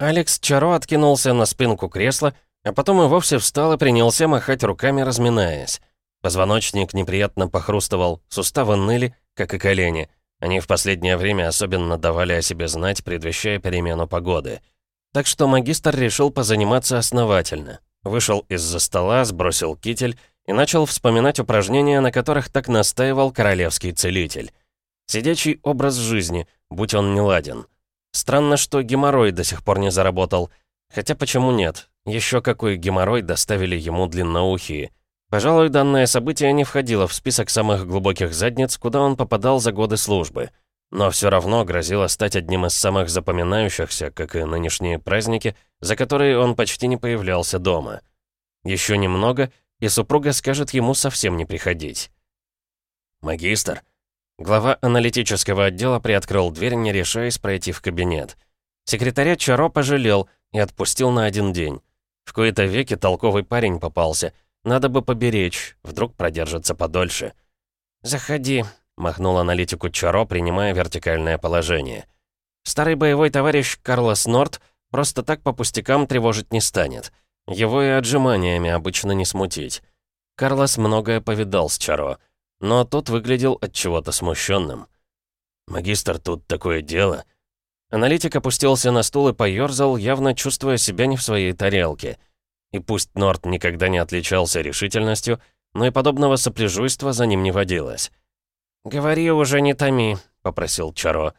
Алекс Чаро откинулся на спинку кресла, а потом и вовсе встал и принялся махать руками, разминаясь. Позвоночник неприятно похрустывал, суставы ныли, как и колени. Они в последнее время особенно давали о себе знать, предвещая перемену погоды. Так что магистр решил позаниматься основательно. Вышел из-за стола, сбросил китель и начал вспоминать упражнения, на которых так настаивал королевский целитель. Сидячий образ жизни, будь он не ладен. Странно, что геморрой до сих пор не заработал. Хотя почему нет? Еще какой геморрой доставили ему длинноухие. Пожалуй, данное событие не входило в список самых глубоких задниц, куда он попадал за годы службы. Но все равно грозило стать одним из самых запоминающихся, как и нынешние праздники, за которые он почти не появлялся дома. Еще немного, и супруга скажет ему совсем не приходить. «Магистр», Глава аналитического отдела приоткрыл дверь, не решаясь пройти в кабинет. Секретаря Чаро пожалел и отпустил на один день. В кои-то веки толковый парень попался. Надо бы поберечь, вдруг продержится подольше. «Заходи», — махнул аналитику Чаро, принимая вертикальное положение. Старый боевой товарищ Карлос Норт просто так по пустякам тревожить не станет. Его и отжиманиями обычно не смутить. Карлос многое повидал с Чаро — но тот выглядел от чего-то смущенным. «Магистр, тут такое дело». Аналитик опустился на стул и поёрзал, явно чувствуя себя не в своей тарелке. И пусть Норт никогда не отличался решительностью, но и подобного сопляжуйства за ним не водилось. «Говори уже, не томи», — попросил Чаро.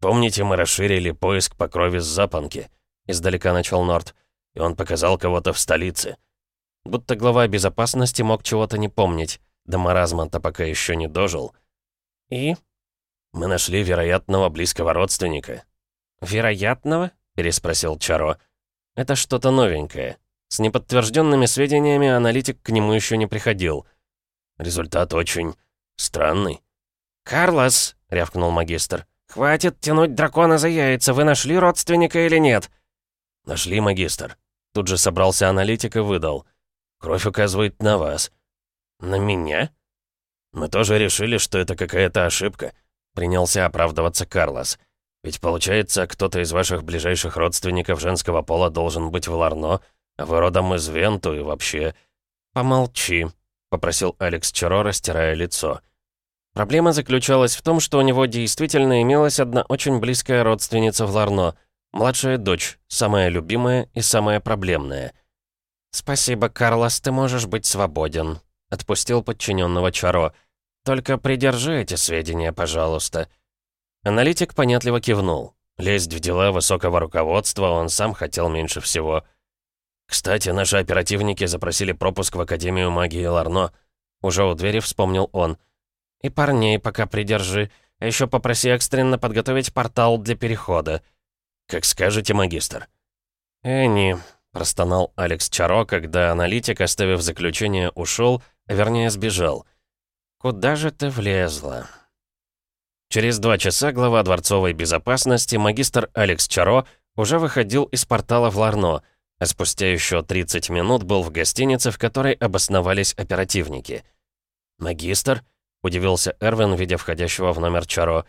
«Помните, мы расширили поиск по крови с запонки?» — издалека начал Норт. «И он показал кого-то в столице». Будто глава безопасности мог чего-то не помнить. До маразма-то пока еще не дожил. И? Мы нашли вероятного близкого родственника. «Вероятного?» — переспросил Чаро. «Это что-то новенькое. С неподтвержденными сведениями аналитик к нему еще не приходил. Результат очень странный». «Карлос!» — рявкнул магистр. «Хватит тянуть дракона за яйца. Вы нашли родственника или нет?» «Нашли, магистр». Тут же собрался аналитик и выдал. «Кровь указывает на вас». «На меня?» «Мы тоже решили, что это какая-то ошибка», — принялся оправдываться Карлос. «Ведь получается, кто-то из ваших ближайших родственников женского пола должен быть в Ларно, а вы родом из Венту и вообще...» «Помолчи», — попросил Алекс Чаро, растирая лицо. Проблема заключалась в том, что у него действительно имелась одна очень близкая родственница в Ларно, младшая дочь, самая любимая и самая проблемная. «Спасибо, Карлос, ты можешь быть свободен», Отпустил подчиненного Чаро. «Только придержи эти сведения, пожалуйста». Аналитик понятливо кивнул. Лезть в дела высокого руководства он сам хотел меньше всего. «Кстати, наши оперативники запросили пропуск в Академию магии Ларно». Уже у двери вспомнил он. «И парней пока придержи. А еще попроси экстренно подготовить портал для перехода». «Как скажете, магистр». «Энни», — простонал Алекс Чаро, когда аналитик, оставив заключение, ушел, — Вернее, сбежал. «Куда же ты влезла?» Через два часа глава дворцовой безопасности, магистр Алекс Чаро, уже выходил из портала в Ларно, а спустя еще 30 минут был в гостинице, в которой обосновались оперативники. «Магистр?» — удивился Эрвин, видя входящего в номер Чаро.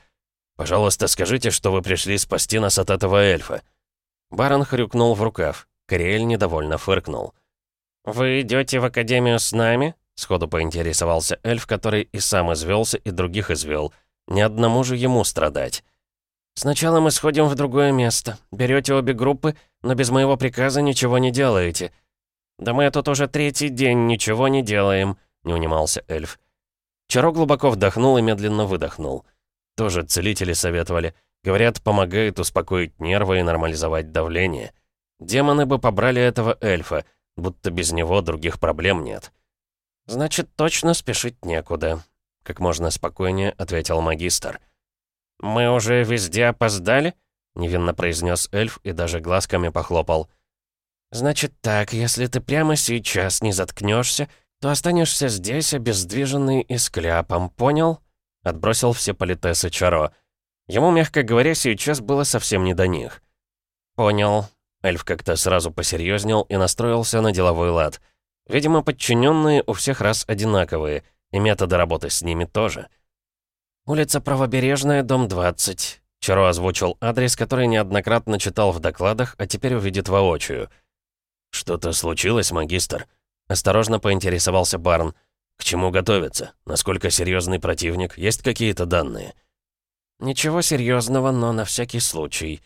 «Пожалуйста, скажите, что вы пришли спасти нас от этого эльфа». Барон хрюкнул в рукав. Кориэль недовольно фыркнул. «Вы идете в академию с нами?» Сходу поинтересовался эльф, который и сам извелся, и других извел. Ни одному же ему страдать. «Сначала мы сходим в другое место. Берете обе группы, но без моего приказа ничего не делаете». «Да мы тут уже третий день ничего не делаем», — не унимался эльф. Чаро глубоко вдохнул и медленно выдохнул. Тоже целители советовали. Говорят, помогает успокоить нервы и нормализовать давление. Демоны бы побрали этого эльфа, будто без него других проблем нет. «Значит, точно спешить некуда», — как можно спокойнее ответил магистр. «Мы уже везде опоздали?» — невинно произнес эльф и даже глазками похлопал. «Значит так, если ты прямо сейчас не заткнешься, то останешься здесь, обездвиженный и с кляпом, понял?» Отбросил все политесы Чаро. Ему, мягко говоря, сейчас было совсем не до них. «Понял». Эльф как-то сразу посерьезнел и настроился на деловой лад — Видимо, подчиненные у всех раз одинаковые, и методы работы с ними тоже. «Улица Правобережная, дом 20». Чаро озвучил адрес, который неоднократно читал в докладах, а теперь увидит воочию. «Что-то случилось, магистр?» Осторожно поинтересовался Барн. «К чему готовиться? Насколько серьезный противник? Есть какие-то данные?» «Ничего серьезного, но на всякий случай».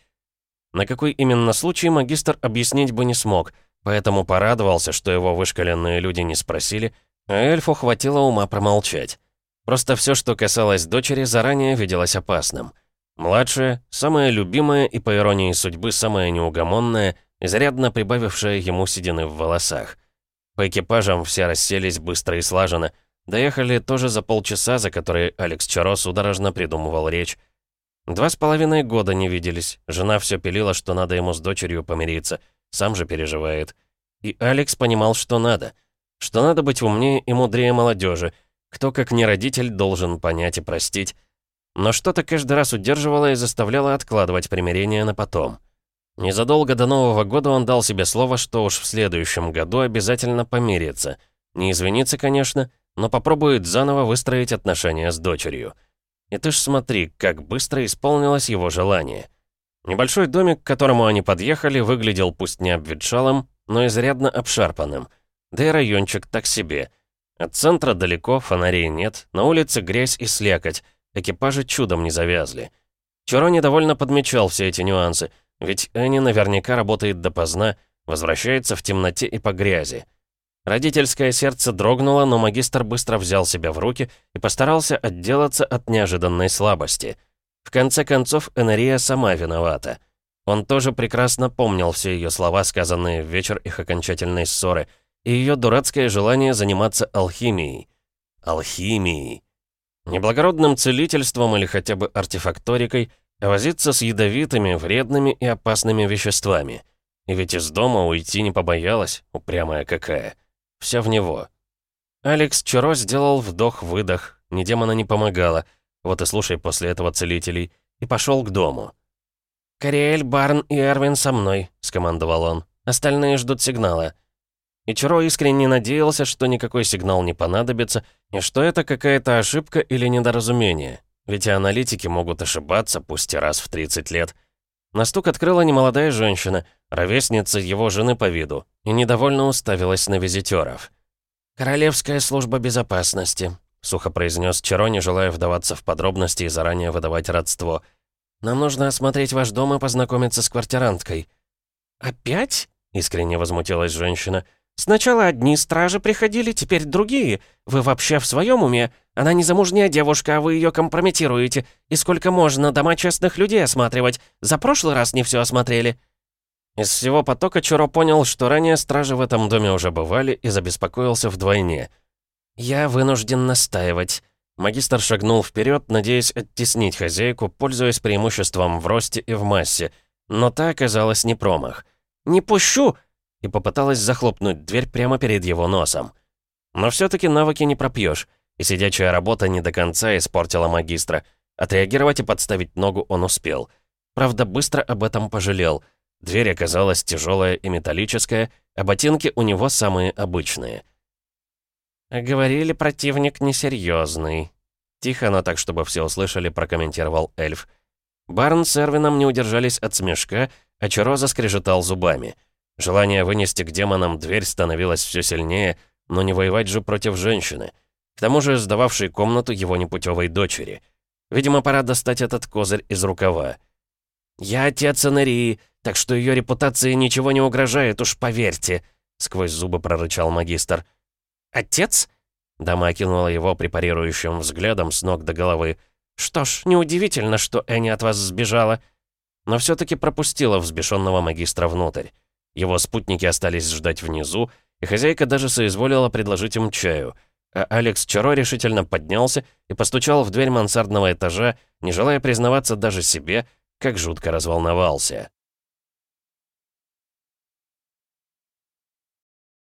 На какой именно случай магистр объяснить бы не смог, поэтому порадовался, что его вышкаленные люди не спросили, а эльфу хватило ума промолчать. Просто все, что касалось дочери, заранее виделось опасным. Младшая, самая любимая и, по иронии судьбы, самая неугомонная, изрядно прибавившая ему седины в волосах. По экипажам все расселись быстро и слаженно. Доехали тоже за полчаса, за которые Алекс Чаро судорожно придумывал речь. Два с половиной года не виделись. Жена все пилила, что надо ему с дочерью помириться. Сам же переживает. И Алекс понимал, что надо. Что надо быть умнее и мудрее молодежи. Кто, как не родитель, должен понять и простить. Но что-то каждый раз удерживало и заставляло откладывать примирение на потом. Незадолго до Нового года он дал себе слово, что уж в следующем году обязательно помирится. Не извинится, конечно, но попробует заново выстроить отношения с дочерью. И ты ж смотри, как быстро исполнилось его желание. Небольшой домик, к которому они подъехали, выглядел пусть не обветшалым, но изрядно обшарпанным. Да и райончик так себе. От центра далеко, фонарей нет, на улице грязь и слякоть, экипажи чудом не завязли. Чуро недовольно подмечал все эти нюансы — ведь Энни наверняка работает допоздна, возвращается в темноте и по грязи. Родительское сердце дрогнуло, но магистр быстро взял себя в руки и постарался отделаться от неожиданной слабости. В конце концов, Энерия сама виновата. Он тоже прекрасно помнил все ее слова, сказанные в вечер их окончательной ссоры, и ее дурацкое желание заниматься алхимией. Алхимией. Неблагородным целительством или хотя бы артефакторикой, возиться с ядовитыми, вредными и опасными веществами. И ведь из дома уйти не побоялась, упрямая какая. Вся в него. Алекс Чаро сделал вдох-выдох, ни демона не помогала, вот и слушай после этого целителей, и пошел к дому. «Кориэль, Барн и Эрвин со мной», — скомандовал он. «Остальные ждут сигнала». И Чаро искренне надеялся, что никакой сигнал не понадобится, и что это какая-то ошибка или недоразумение. Ведь и аналитики могут ошибаться, пусть и раз в 30 лет. На стук открыла немолодая женщина, ровесница его жены по виду, и недовольно уставилась на визитеров. «Королевская служба безопасности», — сухо произнес Чаро, не желая вдаваться в подробности и заранее выдавать родство. «Нам нужно осмотреть ваш дом и познакомиться с квартиранткой». «Опять?» — искренне возмутилась женщина. «Сначала одни стражи приходили, теперь другие. Вы вообще в своем уме? Она незамужняя девушка, а вы ее компрометируете. И сколько можно дома честных людей осматривать? За прошлый раз не все осмотрели». Из всего потока Чуро понял, что ранее стражи в этом доме уже бывали и забеспокоился вдвойне. «Я вынужден настаивать». Магистр шагнул вперед, надеясь оттеснить хозяйку, пользуясь преимуществом в росте и в массе. Но та оказалась не промах. «Не пущу!» и попыталась захлопнуть дверь прямо перед его носом. Но все-таки навыки не пропьешь. И сидячая работа не до конца испортила магистра. Отреагировать и подставить ногу он успел. Правда, быстро об этом пожалел. Дверь оказалась тяжелая и металлическая, а ботинки у него самые обычные. «Говорили, противник несерьезный», — тихо, но так, чтобы все услышали, прокомментировал эльф. Барн с Эрвином не удержались от смешка, а Чаро заскрежетал зубами. Желание вынести к демонам дверь становилось все сильнее, но не воевать же против женщины — к тому же сдававшей комнату его непутевой дочери. Видимо, пора достать этот козырь из рукава. «Я отец Энерии, так что ее репутации ничего не угрожает, уж поверьте», — сквозь зубы прорычал магистр. «Отец?» — дама окинула его препарирующим взглядом с ног до головы. «Что ж, неудивительно, что Энни от вас сбежала». Но все-таки пропустила взбешенного магистра внутрь. Его спутники остались ждать внизу, и хозяйка даже соизволила предложить им чаю — а Алекс Чаро решительно поднялся и постучал в дверь мансардного этажа, не желая признаваться даже себе, как жутко разволновался.